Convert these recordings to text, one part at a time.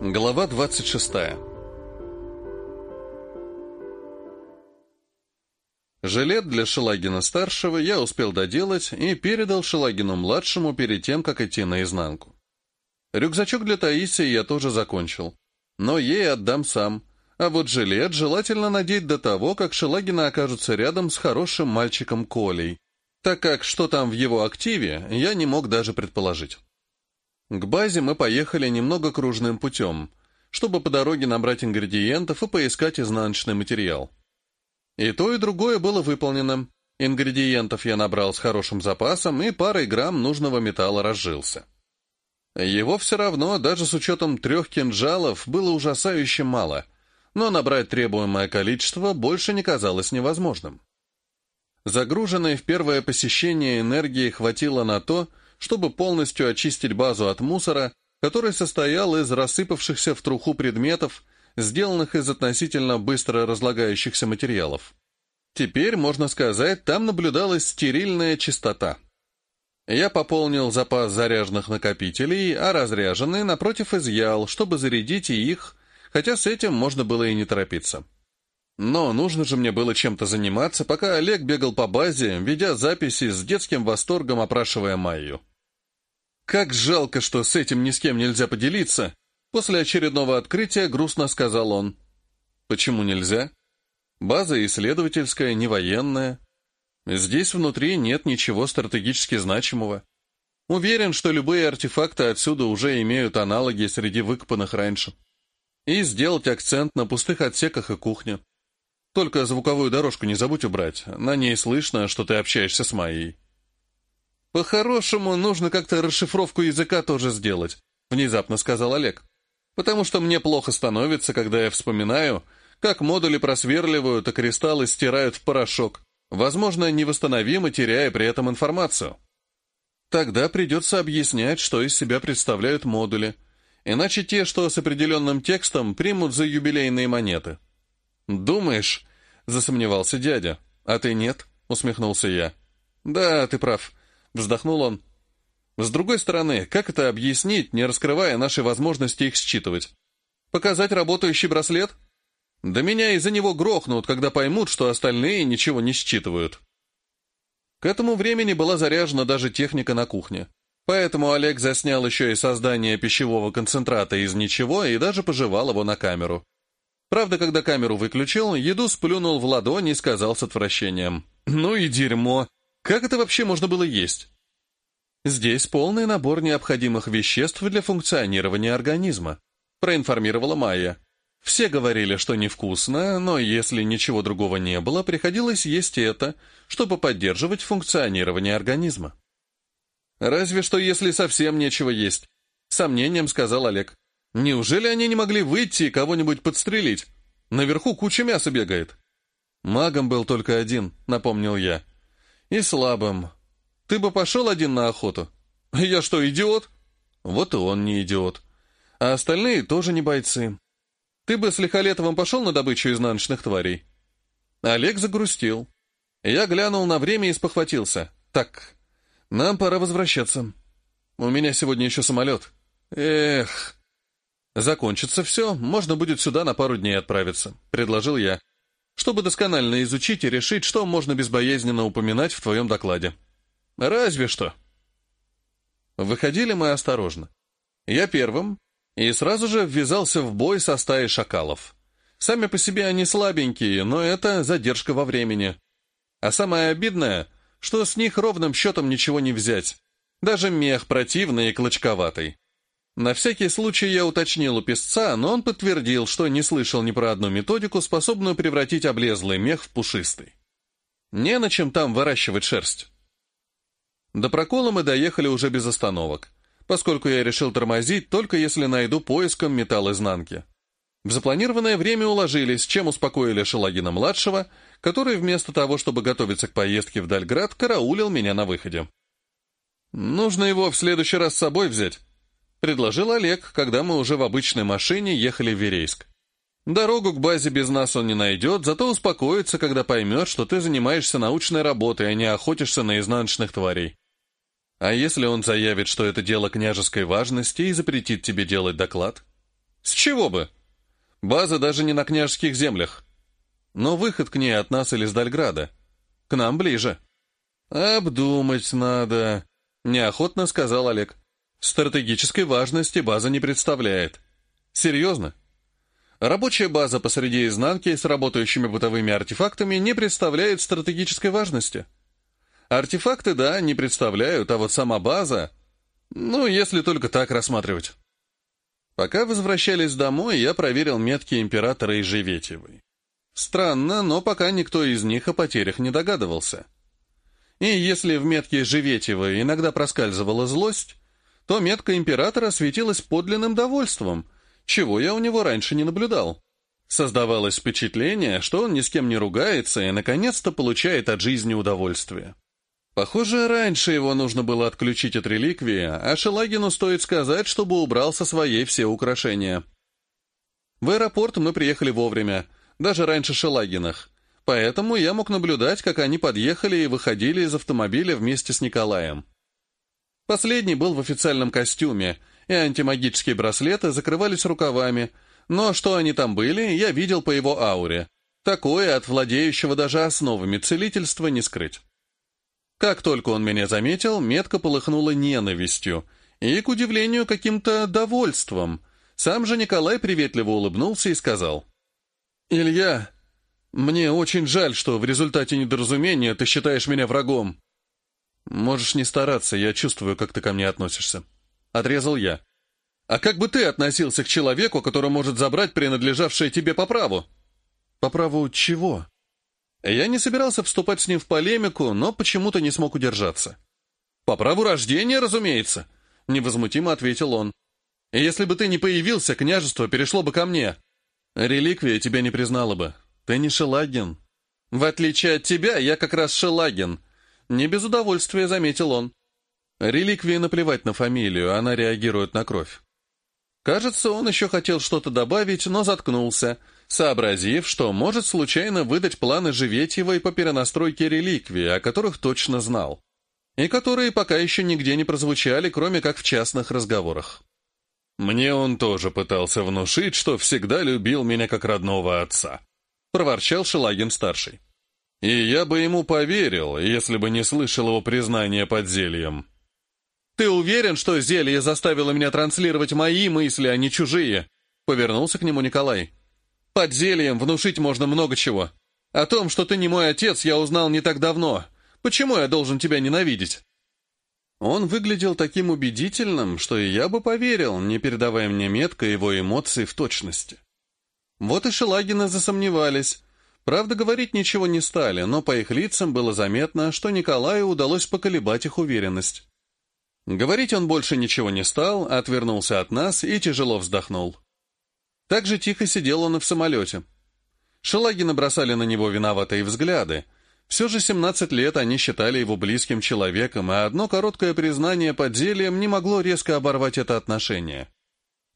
Глава 26 Жилет для Шелагина-старшего я успел доделать и передал Шелагину-младшему перед тем, как идти наизнанку. Рюкзачок для Таисии я тоже закончил, но ей отдам сам, а вот жилет желательно надеть до того, как Шелагина окажутся рядом с хорошим мальчиком Колей, так как что там в его активе, я не мог даже предположить. К базе мы поехали немного кружным путем, чтобы по дороге набрать ингредиентов и поискать изнаночный материал. И то, и другое было выполнено. Ингредиентов я набрал с хорошим запасом, и парой грамм нужного металла разжился. Его все равно, даже с учетом трех кинжалов, было ужасающе мало, но набрать требуемое количество больше не казалось невозможным. Загруженной в первое посещение энергии хватило на то, чтобы полностью очистить базу от мусора, который состоял из рассыпавшихся в труху предметов, сделанных из относительно быстро разлагающихся материалов. Теперь, можно сказать, там наблюдалась стерильная чистота. Я пополнил запас заряженных накопителей, а разряженные, напротив, изъял, чтобы зарядить и их, хотя с этим можно было и не торопиться. Но нужно же мне было чем-то заниматься, пока Олег бегал по базе, ведя записи с детским восторгом, опрашивая Майю. «Как жалко, что с этим ни с кем нельзя поделиться!» После очередного открытия грустно сказал он. «Почему нельзя? База исследовательская, не военная. Здесь внутри нет ничего стратегически значимого. Уверен, что любые артефакты отсюда уже имеют аналоги среди выкопанных раньше. И сделать акцент на пустых отсеках и кухне. Только звуковую дорожку не забудь убрать, на ней слышно, что ты общаешься с Майей». «По-хорошему, нужно как-то расшифровку языка тоже сделать», — внезапно сказал Олег. «Потому что мне плохо становится, когда я вспоминаю, как модули просверливают, а кристаллы стирают в порошок, возможно, невосстановимо теряя при этом информацию. Тогда придется объяснять, что из себя представляют модули, иначе те, что с определенным текстом, примут за юбилейные монеты». «Думаешь?» — засомневался дядя. «А ты нет?» — усмехнулся я. «Да, ты прав. Вздохнул он. С другой стороны, как это объяснить, не раскрывая наши возможности их считывать? Показать работающий браслет? Да меня из-за него грохнут, когда поймут, что остальные ничего не считывают. К этому времени была заряжена даже техника на кухне. Поэтому Олег заснял еще и создание пищевого концентрата из ничего и даже пожевал его на камеру. Правда, когда камеру выключил, еду сплюнул в ладонь и сказал с отвращением. «Ну и дерьмо! Как это вообще можно было есть? Здесь полный набор необходимых веществ для функционирования организма, проинформировала Майя. Все говорили, что невкусно, но если ничего другого не было, приходилось есть это, чтобы поддерживать функционирование организма. «Разве что если совсем нечего есть», — сомнением сказал Олег. «Неужели они не могли выйти и кого-нибудь подстрелить? Наверху куча мяса бегает». «Магом был только один», — напомнил я. И слабым. Ты бы пошел один на охоту? Я что, идиот? Вот и он не идиот. А остальные тоже не бойцы. Ты бы с Лихолетовым пошел на добычу изнаночных тварей? Олег загрустил. Я глянул на время и спохватился. Так, нам пора возвращаться. У меня сегодня еще самолет. Эх. Закончится все, можно будет сюда на пару дней отправиться, предложил я чтобы досконально изучить и решить, что можно безбоязненно упоминать в твоем докладе. Разве что. Выходили мы осторожно. Я первым, и сразу же ввязался в бой со стаей шакалов. Сами по себе они слабенькие, но это задержка во времени. А самое обидное, что с них ровным счетом ничего не взять. Даже мех противный и клочковатый. На всякий случай я уточнил у песца, но он подтвердил, что не слышал ни про одну методику, способную превратить облезлый мех в пушистый. Не на чем там выращивать шерсть. До прокола мы доехали уже без остановок, поскольку я решил тормозить, только если найду поиском металл изнанки. В запланированное время уложились, чем успокоили Шелагина-младшего, который вместо того, чтобы готовиться к поездке в Дальград, караулил меня на выходе. «Нужно его в следующий раз с собой взять», — предложил Олег, когда мы уже в обычной машине ехали в Верейск. «Дорогу к базе без нас он не найдет, зато успокоится, когда поймет, что ты занимаешься научной работой, а не охотишься на изнаночных тварей. А если он заявит, что это дело княжеской важности и запретит тебе делать доклад? С чего бы? База даже не на княжеских землях. Но выход к ней от нас или с Дальграда. К нам ближе. Обдумать надо, неохотно сказал Олег. Стратегической важности база не представляет. Серьезно? Рабочая база посреди изнанки с работающими бытовыми артефактами не представляет стратегической важности. Артефакты, да, не представляют, а вот сама база... Ну, если только так рассматривать. Пока возвращались домой, я проверил метки Императора и Живетьевой. Странно, но пока никто из них о потерях не догадывался. И если в метке Живетьевой иногда проскальзывала злость, то метка Императора светилась подлинным довольством, чего я у него раньше не наблюдал. Создавалось впечатление, что он ни с кем не ругается и наконец-то получает от жизни удовольствие. Похоже, раньше его нужно было отключить от реликвии, а Шелагину стоит сказать, чтобы убрал со своей все украшения. В аэропорт мы приехали вовремя, даже раньше Шелагинах, поэтому я мог наблюдать, как они подъехали и выходили из автомобиля вместе с Николаем. Последний был в официальном костюме, и антимагические браслеты закрывались рукавами, но что они там были, я видел по его ауре. Такое от владеющего даже основами целительства не скрыть. Как только он меня заметил, метка полыхнула ненавистью и, к удивлению, каким-то довольством. Сам же Николай приветливо улыбнулся и сказал. «Илья, мне очень жаль, что в результате недоразумения ты считаешь меня врагом». «Можешь не стараться, я чувствую, как ты ко мне относишься». Отрезал я. «А как бы ты относился к человеку, который может забрать принадлежавшее тебе по праву?» «По праву чего?» Я не собирался вступать с ним в полемику, но почему-то не смог удержаться. «По праву рождения, разумеется», — невозмутимо ответил он. «Если бы ты не появился, княжество перешло бы ко мне. Реликвия тебя не признала бы. Ты не Шелагин». «В отличие от тебя, я как раз Шелагин», — не без удовольствия заметил он. Реликвии наплевать на фамилию, она реагирует на кровь. Кажется, он еще хотел что-то добавить, но заткнулся — сообразив, что может случайно выдать планы Живетьевой по перенастройке реликвии, о которых точно знал, и которые пока еще нигде не прозвучали, кроме как в частных разговорах. «Мне он тоже пытался внушить, что всегда любил меня как родного отца», — проворчал Шелагин-старший. «И я бы ему поверил, если бы не слышал его признания под зельем». «Ты уверен, что зелье заставило меня транслировать мои мысли, а не чужие?» — повернулся к нему Николай. Под зельем внушить можно много чего. О том, что ты не мой отец, я узнал не так давно. Почему я должен тебя ненавидеть?» Он выглядел таким убедительным, что и я бы поверил, не передавая мне метко его эмоций в точности. Вот и Шелагины засомневались. Правда, говорить ничего не стали, но по их лицам было заметно, что Николаю удалось поколебать их уверенность. Говорить он больше ничего не стал, отвернулся от нас и тяжело вздохнул. Так же тихо сидел он и в самолете. Шелаги набросали на него виноватые взгляды. Все же 17 лет они считали его близким человеком, и одно короткое признание под не могло резко оборвать это отношение.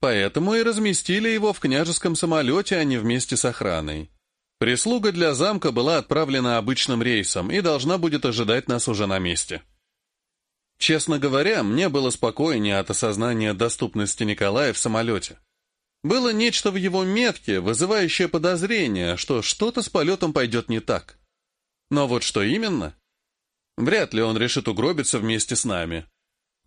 Поэтому и разместили его в княжеском самолете, а не вместе с охраной. Прислуга для замка была отправлена обычным рейсом и должна будет ожидать нас уже на месте. Честно говоря, мне было спокойнее от осознания доступности Николая в самолете. Было нечто в его метке, вызывающее подозрение, что что-то с полетом пойдет не так. Но вот что именно? Вряд ли он решит угробиться вместе с нами.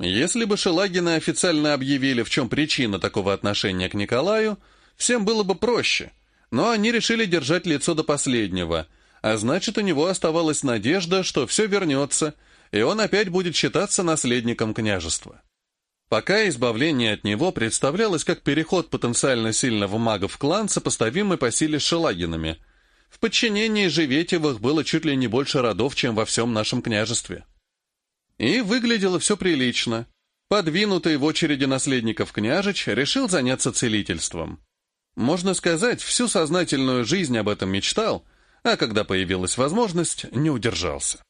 Если бы Шелагины официально объявили, в чем причина такого отношения к Николаю, всем было бы проще, но они решили держать лицо до последнего, а значит, у него оставалась надежда, что все вернется, и он опять будет считаться наследником княжества. Пока избавление от него представлялось как переход потенциально сильного мага в клан, сопоставимый по силе с Шелагинами. В подчинении Живетевых было чуть ли не больше родов, чем во всем нашем княжестве. И выглядело все прилично. Подвинутый в очереди наследников княжич решил заняться целительством. Можно сказать, всю сознательную жизнь об этом мечтал, а когда появилась возможность, не удержался.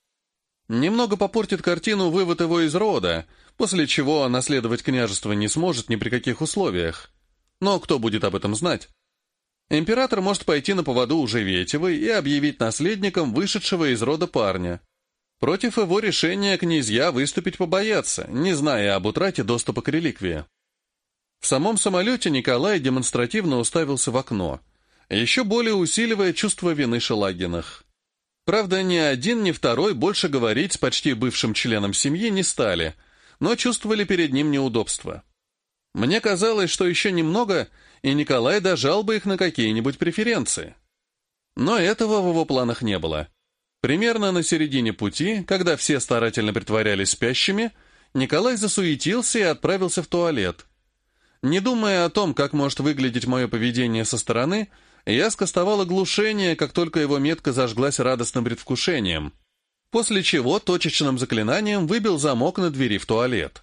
Немного попортит картину вывод его из рода, после чего наследовать княжество не сможет ни при каких условиях. Но кто будет об этом знать? Император может пойти на поводу уже Ветевой и объявить наследником вышедшего из рода парня. Против его решения князья выступить побоятся, не зная об утрате доступа к реликвии. В самом самолете Николай демонстративно уставился в окно, еще более усиливая чувство вины Шелагинах. Правда, ни один, ни второй больше говорить с почти бывшим членом семьи не стали, но чувствовали перед ним неудобства. Мне казалось, что еще немного, и Николай дожал бы их на какие-нибудь преференции. Но этого в его планах не было. Примерно на середине пути, когда все старательно притворялись спящими, Николай засуетился и отправился в туалет. Не думая о том, как может выглядеть мое поведение со стороны, я скостовал оглушение, как только его метка зажглась радостным предвкушением, после чего точечным заклинанием выбил замок на двери в туалет.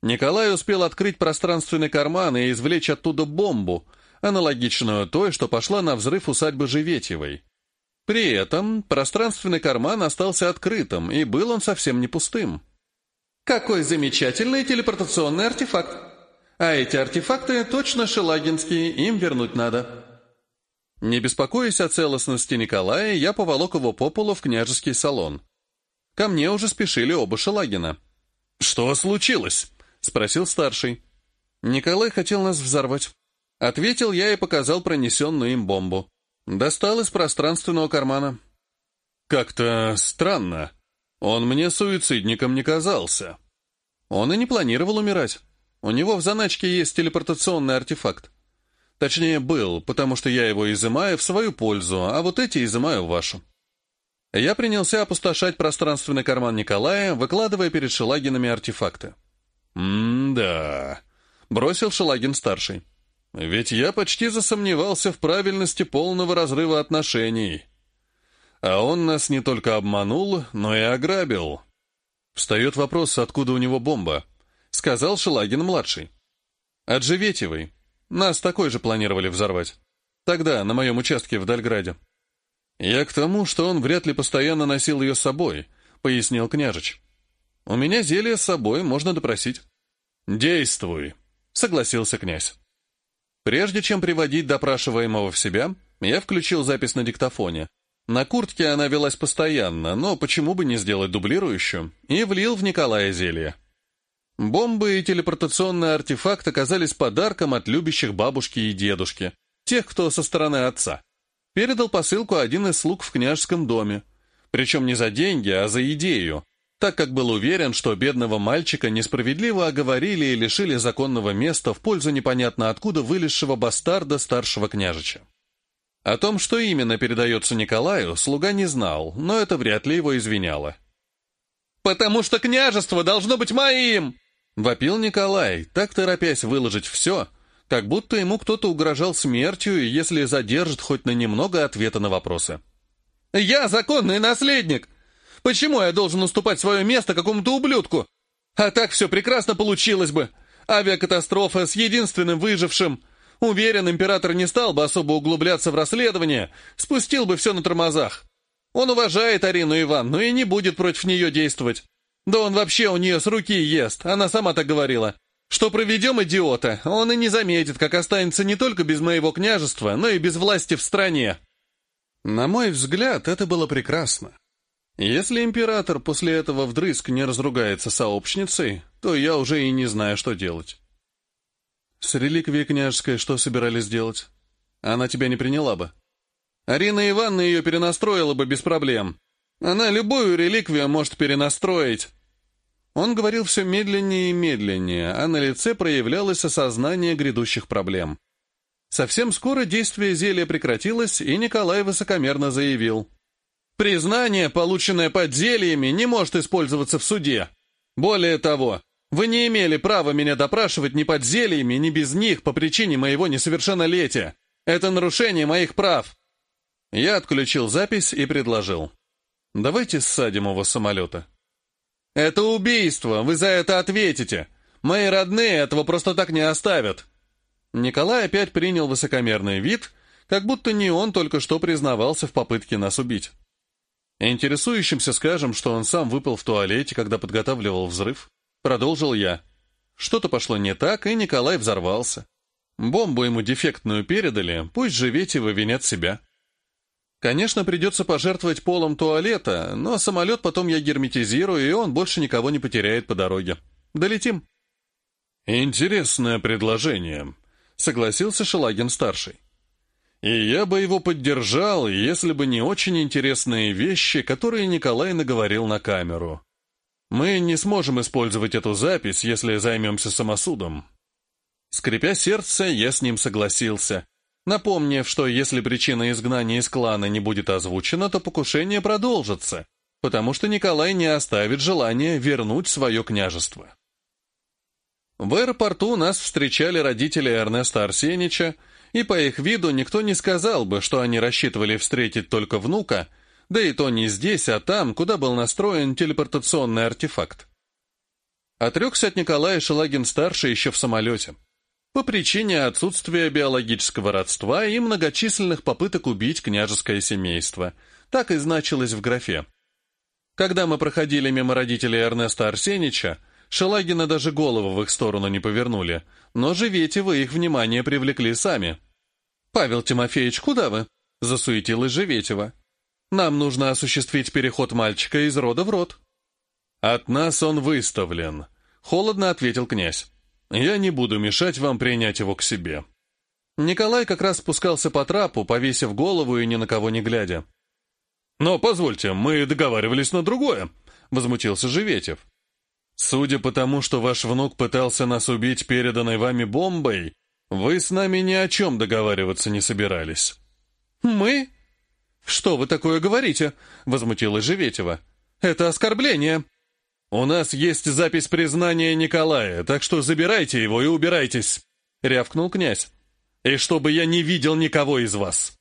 Николай успел открыть пространственный карман и извлечь оттуда бомбу, аналогичную той, что пошла на взрыв усадьбы Живетьевой. При этом пространственный карман остался открытым, и был он совсем не пустым. «Какой замечательный телепортационный артефакт! А эти артефакты точно шелагинские, им вернуть надо!» Не беспокоясь о целостности Николая, я поволок его по полу в княжеский салон. Ко мне уже спешили оба Шелагина. «Что случилось?» — спросил старший. Николай хотел нас взорвать. Ответил я и показал пронесенную им бомбу. Достал из пространственного кармана. «Как-то странно. Он мне суицидником не казался». Он и не планировал умирать. У него в заначке есть телепортационный артефакт. Точнее, был, потому что я его изымаю в свою пользу, а вот эти изымаю в вашу. Я принялся опустошать пространственный карман Николая, выкладывая перед Шелагинами артефакты. «М-да», — бросил Шелагин-старший. «Ведь я почти засомневался в правильности полного разрыва отношений. А он нас не только обманул, но и ограбил». Встает вопрос, откуда у него бомба, — сказал Шелагин-младший. «От Живетевой. Нас такой же планировали взорвать. Тогда, на моем участке в Дальграде. Я к тому, что он вряд ли постоянно носил ее с собой, пояснил княжич. У меня зелье с собой, можно допросить. Действуй, согласился князь. Прежде чем приводить допрашиваемого в себя, я включил запись на диктофоне. На куртке она велась постоянно, но почему бы не сделать дублирующую, и влил в Николая зелье. Бомбы и телепортационный артефакт оказались подарком от любящих бабушки и дедушки, тех, кто со стороны отца. Передал посылку один из слуг в княжеском доме. Причем не за деньги, а за идею, так как был уверен, что бедного мальчика несправедливо оговорили и лишили законного места в пользу непонятно откуда вылезшего бастарда старшего княжича. О том, что именно передается Николаю, слуга не знал, но это вряд ли его извиняло. «Потому что княжество должно быть моим!» Вопил Николай, так торопясь выложить все, как будто ему кто-то угрожал смертью, если задержит хоть на немного ответа на вопросы. «Я законный наследник! Почему я должен уступать свое место какому-то ублюдку? А так все прекрасно получилось бы. Авиакатастрофа с единственным выжившим. Уверен, император не стал бы особо углубляться в расследование, спустил бы все на тормозах. Он уважает Арину Ивановну и не будет против нее действовать. Да он вообще у нее с руки ест, она сама так говорила. Что проведем идиота, он и не заметит, как останется не только без моего княжества, но и без власти в стране. На мой взгляд, это было прекрасно. Если император после этого вдрызг не разругается сообщницей, то я уже и не знаю, что делать. С реликвией княжеской что собирались делать? Она тебя не приняла бы. Арина Ивановна ее перенастроила бы без проблем. Она любую реликвию может перенастроить. Он говорил все медленнее и медленнее, а на лице проявлялось осознание грядущих проблем. Совсем скоро действие зелья прекратилось, и Николай высокомерно заявил. «Признание, полученное под зельями, не может использоваться в суде. Более того, вы не имели права меня допрашивать ни под зельями, ни без них по причине моего несовершеннолетия. Это нарушение моих прав». Я отключил запись и предложил. Давайте ссадим его самолета. Это убийство, вы за это ответите. Мои родные этого просто так не оставят. Николай опять принял высокомерный вид, как будто не он только что признавался в попытке нас убить. Интересующимся скажем, что он сам выпал в туалете, когда подготавливал взрыв. Продолжил я. Что-то пошло не так, и Николай взорвался. Бомбу ему дефектную передали, пусть живете вы винят себя. Конечно, придется пожертвовать полом туалета, но самолет потом я герметизирую, и он больше никого не потеряет по дороге. Долетим. «Интересное предложение», — согласился Шелагин-старший. «И я бы его поддержал, если бы не очень интересные вещи, которые Николай наговорил на камеру. Мы не сможем использовать эту запись, если займемся самосудом». Скрипя сердце, я с ним согласился, напомнив, что если причина изгнания из клана не будет озвучена, то покушение продолжится, потому что Николай не оставит желания вернуть свое княжество. В аэропорту нас встречали родители Эрнеста Арсенича, и по их виду никто не сказал бы, что они рассчитывали встретить только внука, да и то не здесь, а там, куда был настроен телепортационный артефакт. Отрекся от Николая Шелагин-старший еще в самолете по причине отсутствия биологического родства и многочисленных попыток убить княжеское семейство. Так и значилось в графе. Когда мы проходили мимо родителей Эрнеста Арсенича, Шелагина даже голову в их сторону не повернули, но Живетевы их внимание привлекли сами. «Павел Тимофеевич, куда вы?» — засуетилась Живетева. «Нам нужно осуществить переход мальчика из рода в род». «От нас он выставлен», — холодно ответил князь. Я не буду мешать вам принять его к себе». Николай как раз спускался по трапу, повесив голову и ни на кого не глядя. «Но позвольте, мы договаривались на другое», — возмутился Живетев. «Судя по тому, что ваш внук пытался нас убить переданной вами бомбой, вы с нами ни о чем договариваться не собирались». «Мы? Что вы такое говорите?» — возмутилась Живетева. «Это оскорбление». «У нас есть запись признания Николая, так что забирайте его и убирайтесь», — рявкнул князь. «И чтобы я не видел никого из вас».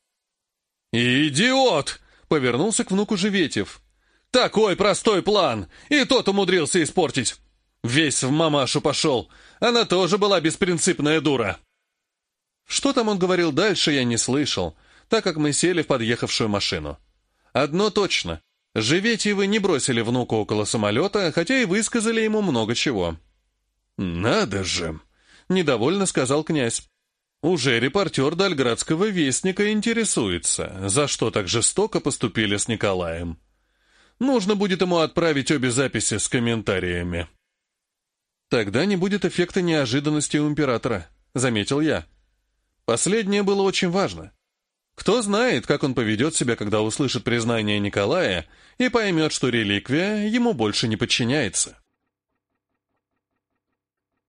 «Идиот!» — повернулся к внуку Живетев. «Такой простой план, и тот умудрился испортить. Весь в мамашу пошел, она тоже была беспринципная дура». Что там он говорил дальше, я не слышал, так как мы сели в подъехавшую машину. Одно точно — Живетьевы не бросили внука около самолета, хотя и высказали ему много чего. «Надо же!» — недовольно сказал князь. «Уже репортер Дальградского вестника интересуется, за что так жестоко поступили с Николаем. Нужно будет ему отправить обе записи с комментариями». «Тогда не будет эффекта неожиданности у императора», — заметил я. Последнее было очень важно. Кто знает, как он поведет себя, когда услышит признание Николая и поймет, что реликвия ему больше не подчиняется.